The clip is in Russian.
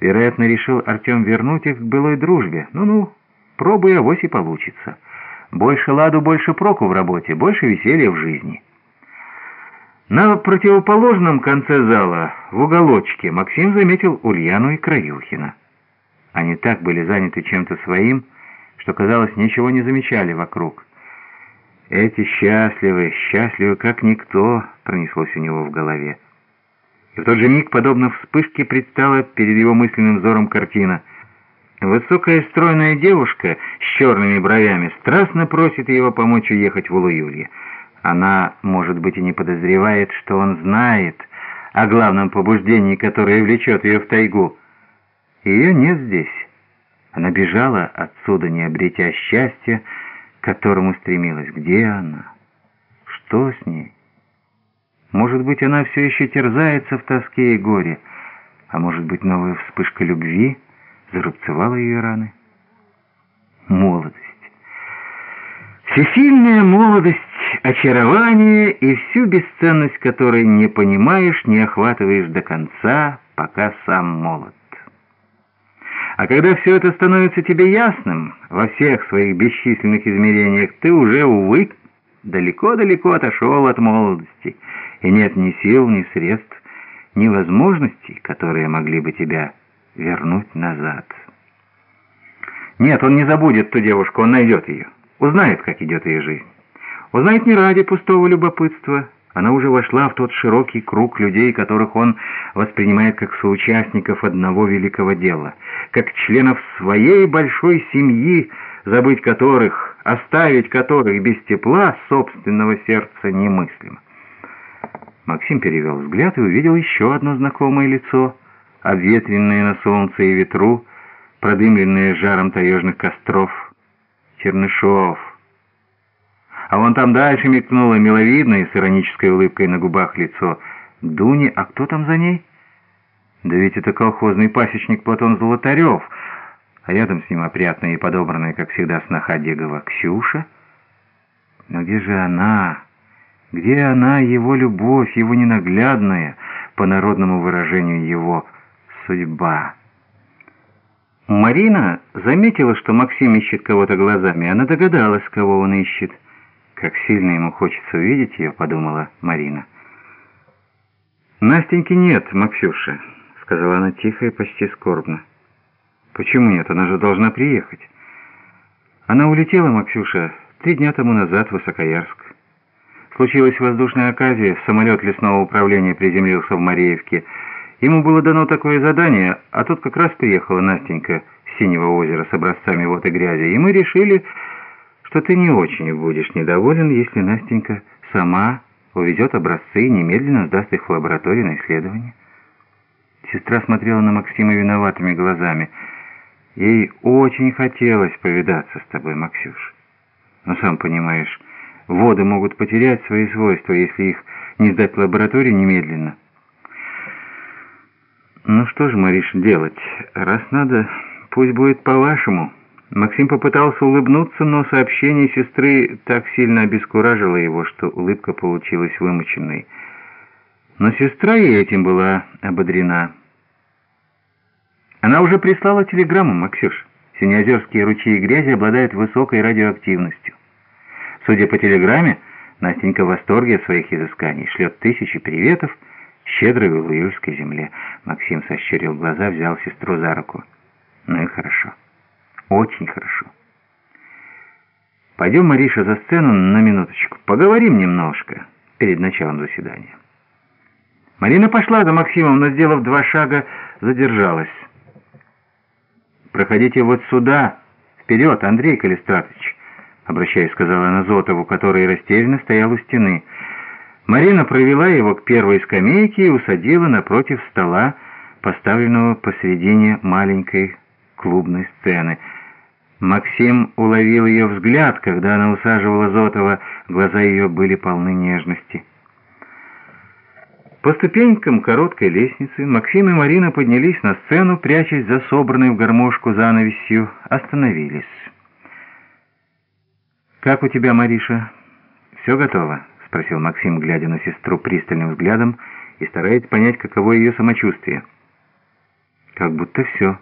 Вероятно, решил Артем вернуть их к былой дружбе. Ну-ну, пробуй, авось и получится. Больше ладу, больше проку в работе, больше веселья в жизни. На противоположном конце зала, в уголочке, Максим заметил Ульяну и Краюхина. Они так были заняты чем-то своим, что, казалось, ничего не замечали вокруг. «Эти счастливы, счастливы, как никто», — пронеслось у него в голове. В тот же миг, подобно вспышке, предстала перед его мысленным взором картина. Высокая стройная девушка с черными бровями страстно просит его помочь уехать в Улуюлье. Она, может быть, и не подозревает, что он знает о главном побуждении, которое влечет ее в тайгу. Ее нет здесь. Она бежала отсюда, не обретя счастья, к которому стремилась. Где она? Что с ней? Может быть, она все еще терзается в тоске и горе, а может быть, новая вспышка любви зарубцевала ее раны? Молодость. Всесильная молодость, очарование и всю бесценность которой не понимаешь, не охватываешь до конца, пока сам молод. А когда все это становится тебе ясным во всех своих бесчисленных измерениях, ты уже, увы, далеко-далеко отошел от молодости, и нет ни сил, ни средств, ни возможностей, которые могли бы тебя вернуть назад. Нет, он не забудет ту девушку, он найдет ее, узнает, как идет ее жизнь. Узнает не ради пустого любопытства, она уже вошла в тот широкий круг людей, которых он воспринимает как соучастников одного великого дела, как членов своей большой семьи, забыть которых, оставить которых без тепла собственного сердца немыслимо. Максим перевел взгляд и увидел еще одно знакомое лицо, обветренное на солнце и ветру, продымленное жаром таежных костров. Чернышов. А вон там дальше мелькнуло миловидное с иронической улыбкой на губах лицо. Дуни, а кто там за ней? Да ведь это колхозный пасечник Платон Золотарев, а рядом с ним опрятная и подобранная, как всегда, сноха Дегова Ксюша. Но где же она? Где она, его любовь, его ненаглядная, по народному выражению его, судьба? Марина заметила, что Максим ищет кого-то глазами. Она догадалась, кого он ищет. «Как сильно ему хочется увидеть ее», — подумала Марина. «Настеньки нет, Максюша», — сказала она тихо и почти скорбно. «Почему нет? Она же должна приехать». «Она улетела, Максюша, три дня тому назад в Высокоярск. Случилась воздушная оказия, самолет лесного управления приземлился в Мареевке. Ему было дано такое задание, а тут как раз приехала Настенька с Синего озера с образцами вот и грязи, и мы решили, что ты не очень будешь недоволен, если Настенька сама увезет образцы и немедленно сдаст их в лабораторию на исследование. Сестра смотрела на Максима виноватыми глазами. Ей очень хотелось повидаться с тобой, Максюш. Но сам понимаешь... Воды могут потерять свои свойства, если их не сдать в лаборатории немедленно. Ну что же, Мариш, делать? Раз надо, пусть будет по-вашему. Максим попытался улыбнуться, но сообщение сестры так сильно обескуражило его, что улыбка получилась вымученной. Но сестра и этим была ободрена. Она уже прислала телеграмму, Максюш. Синеозерские ручьи грязи обладают высокой радиоактивностью. Судя по телеграмме, Настенька в восторге от своих изысканий, шлет тысячи приветов щедрой Улуюльской земле. Максим сощурил глаза, взял сестру за руку. Ну и хорошо. Очень хорошо. Пойдем, Мариша, за сцену на минуточку. Поговорим немножко перед началом заседания. Марина пошла за Максимом, но, сделав два шага, задержалась. «Проходите вот сюда, вперед, Андрей Калистратович» обращаясь, сказала она Зотову, который растерянно стоял у стены. Марина провела его к первой скамейке и усадила напротив стола, поставленного посредине маленькой клубной сцены. Максим уловил ее взгляд, когда она усаживала Зотова, глаза ее были полны нежности. По ступенькам короткой лестницы Максим и Марина поднялись на сцену, прячась за собранной в гармошку занавесью, остановились. «Как у тебя, Мариша? Все готово?» — спросил Максим, глядя на сестру пристальным взглядом и стараясь понять, каково ее самочувствие. Как будто все.